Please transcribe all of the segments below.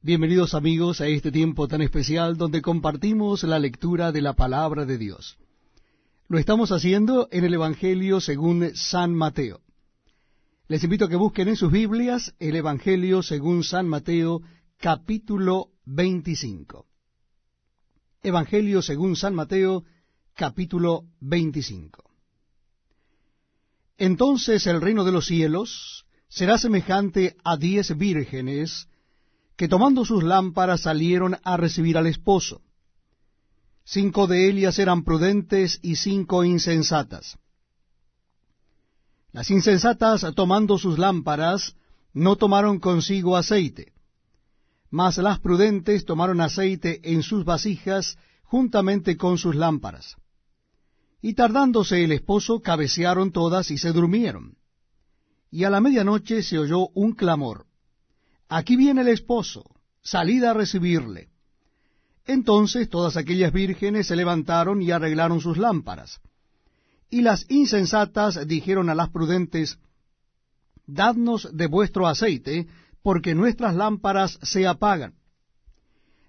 Bienvenidos amigos a este tiempo tan especial donde compartimos la lectura de la palabra de Dios. Lo estamos haciendo en el Evangelio según San Mateo. Les invito a que busquen en sus Biblias el Evangelio según San Mateo capítulo 25. Evangelio según San Mateo capítulo 25. Entonces el reino de los cielos será semejante a diez vírgenes que tomando sus lámparas salieron a recibir al esposo. Cinco de ellas eran prudentes y cinco insensatas. Las insensatas, tomando sus lámparas, no tomaron consigo aceite, mas las prudentes tomaron aceite en sus vasijas juntamente con sus lámparas. Y tardándose el esposo, cabecearon todas y se durmieron. Y a la medianoche se oyó un clamor aquí viene el esposo, salid a recibirle. Entonces todas aquellas vírgenes se levantaron y arreglaron sus lámparas. Y las insensatas dijeron a las prudentes, Dadnos de vuestro aceite, porque nuestras lámparas se apagan.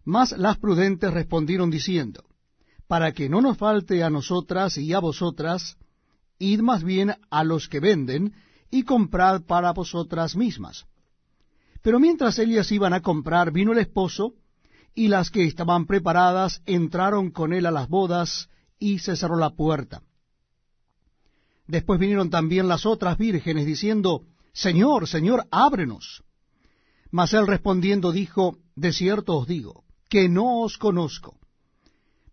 Mas las prudentes respondieron diciendo, Para que no nos falte a nosotras y a vosotras, id más bien a los que venden, y comprad para vosotras mismas pero mientras ellas iban a comprar, vino el esposo, y las que estaban preparadas entraron con él a las bodas, y se cerró la puerta. Después vinieron también las otras vírgenes, diciendo, Señor, Señor, ábrenos. Mas él respondiendo dijo, De cierto os digo, que no os conozco.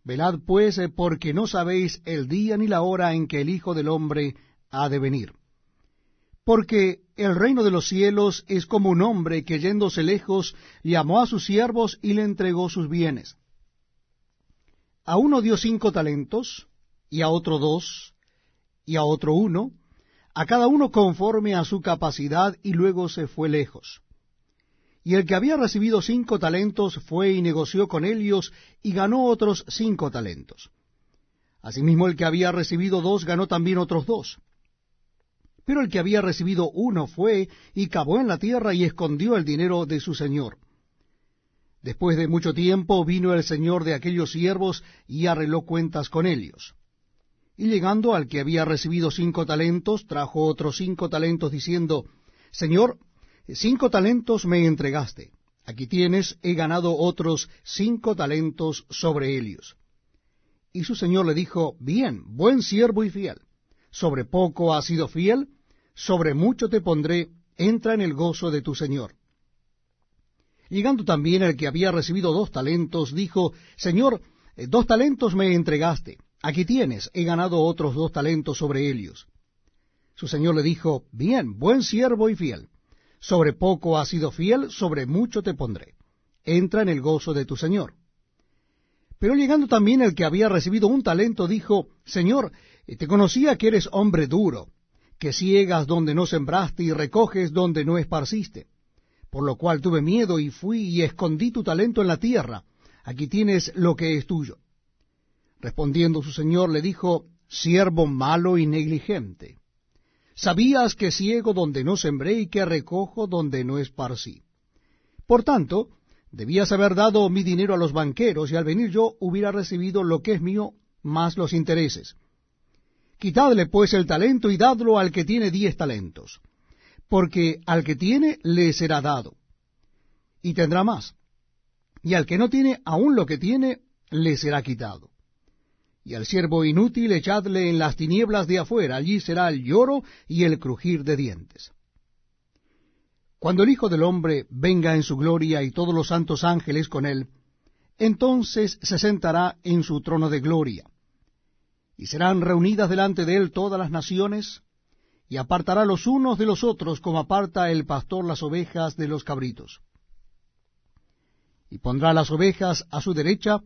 Velad pues, porque no sabéis el día ni la hora en que el Hijo del Hombre ha de venir. Porque el reino de los cielos es como un hombre que yéndose lejos llamó a sus siervos y le entregó sus bienes. A uno dio cinco talentos, y a otro dos, y a otro uno, a cada uno conforme a su capacidad, y luego se fue lejos. Y el que había recibido cinco talentos fue y negoció con ellos, y ganó otros cinco talentos. Asimismo el que había recibido dos ganó también otros dos. Pero el que había recibido uno fue y cavó en la tierra y escondió el dinero de su señor. Después de mucho tiempo vino el señor de aquellos siervos y arregló cuentas con ellos. Y llegando al que había recibido cinco talentos, trajo otros cinco talentos, diciendo, Señor, cinco talentos me entregaste. Aquí tienes, he ganado otros cinco talentos sobre ellos. Y su señor le dijo, Bien, buen siervo y fiel. Sobre poco has sido fiel, sobre mucho te pondré, entra en el gozo de tu Señor. Llegando también el que había recibido dos talentos, dijo, Señor, eh, dos talentos me entregaste, aquí tienes, he ganado otros dos talentos sobre ellos. Su Señor le dijo, Bien, buen siervo y fiel, sobre poco has sido fiel, sobre mucho te pondré, entra en el gozo de tu Señor. Pero llegando también el que había recibido un talento, dijo, Señor, eh, te conocía que eres hombre duro, que ciegas donde no sembraste y recoges donde no esparciste. Por lo cual tuve miedo y fui y escondí tu talento en la tierra. Aquí tienes lo que es tuyo. Respondiendo su señor le dijo, siervo malo y negligente. Sabías que ciego donde no sembré y que recojo donde no esparcí. Por tanto, debías haber dado mi dinero a los banqueros y al venir yo hubiera recibido lo que es mío más los intereses. Quitadle pues el talento y dadlo al que tiene diez talentos, porque al que tiene le será dado, y tendrá más, y al que no tiene aún lo que tiene le será quitado. Y al siervo inútil echadle en las tinieblas de afuera, allí será el lloro y el crujir de dientes. Cuando el Hijo del Hombre venga en su gloria y todos los santos ángeles con él, entonces se sentará en su trono de gloria y serán reunidas delante de él todas las naciones, y apartará los unos de los otros como aparta el pastor las ovejas de los cabritos. Y pondrá las ovejas a su derecha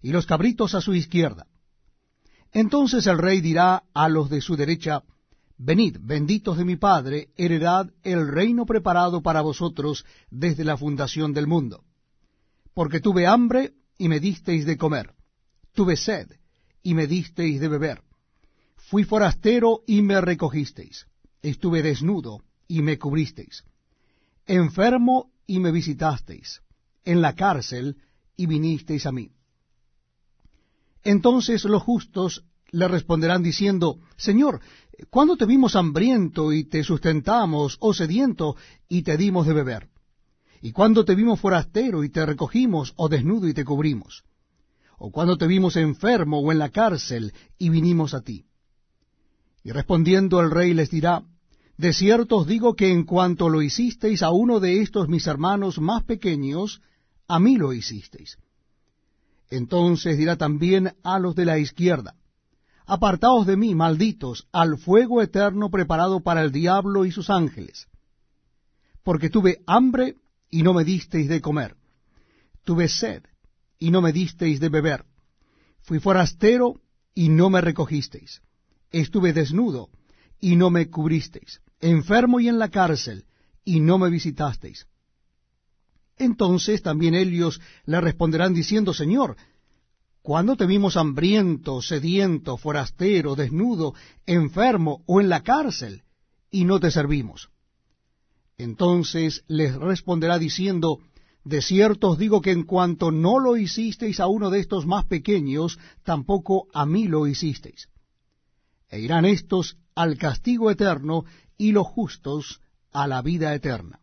y los cabritos a su izquierda. Entonces el rey dirá a los de su derecha, Venid, benditos de mi Padre, heredad el reino preparado para vosotros desde la fundación del mundo. Porque tuve hambre y me disteis de comer, tuve sed y me disteis de beber. Fui forastero y me recogisteis. Estuve desnudo y me cubristeis. Enfermo y me visitasteis. en la cárcel, y vinisteis a mí. Entonces los justos le responderán diciendo, Señor, ¿cuándo te vimos hambriento y te sustentamos, o sediento y te dimos de beber? ¿Y cuándo te vimos forastero y te recogimos, o desnudo y te cubrimos? ¿O te vimos enfermo o en la cárcel y vinimos a ti? Y respondiendo el rey les dirá, De cierto os digo que en cuanto lo hicisteis a uno de estos mis hermanos más pequeños, a mí lo hicisteis. Entonces dirá también a los de la izquierda, Apartaos de mí, malditos, al fuego eterno preparado para el diablo y sus ángeles. Porque tuve hambre y no me disteis de comer. Tuve sed y no me disteis de beber. Fui forastero y no me recogisteis. Estuve desnudo y no me cubristeis. Enfermo y en la cárcel y no me visitasteis. Entonces también ellos le responderán diciendo, Señor, ¿cuándo te vimos hambriento, sediento, forastero, desnudo, enfermo o en la cárcel y no te servimos? Entonces les responderá diciendo, De cierto os digo que en cuanto no lo hicisteis a uno de estos más pequeños, tampoco a mí lo hicisteis. E irán estos al castigo eterno y los justos a la vida eterna.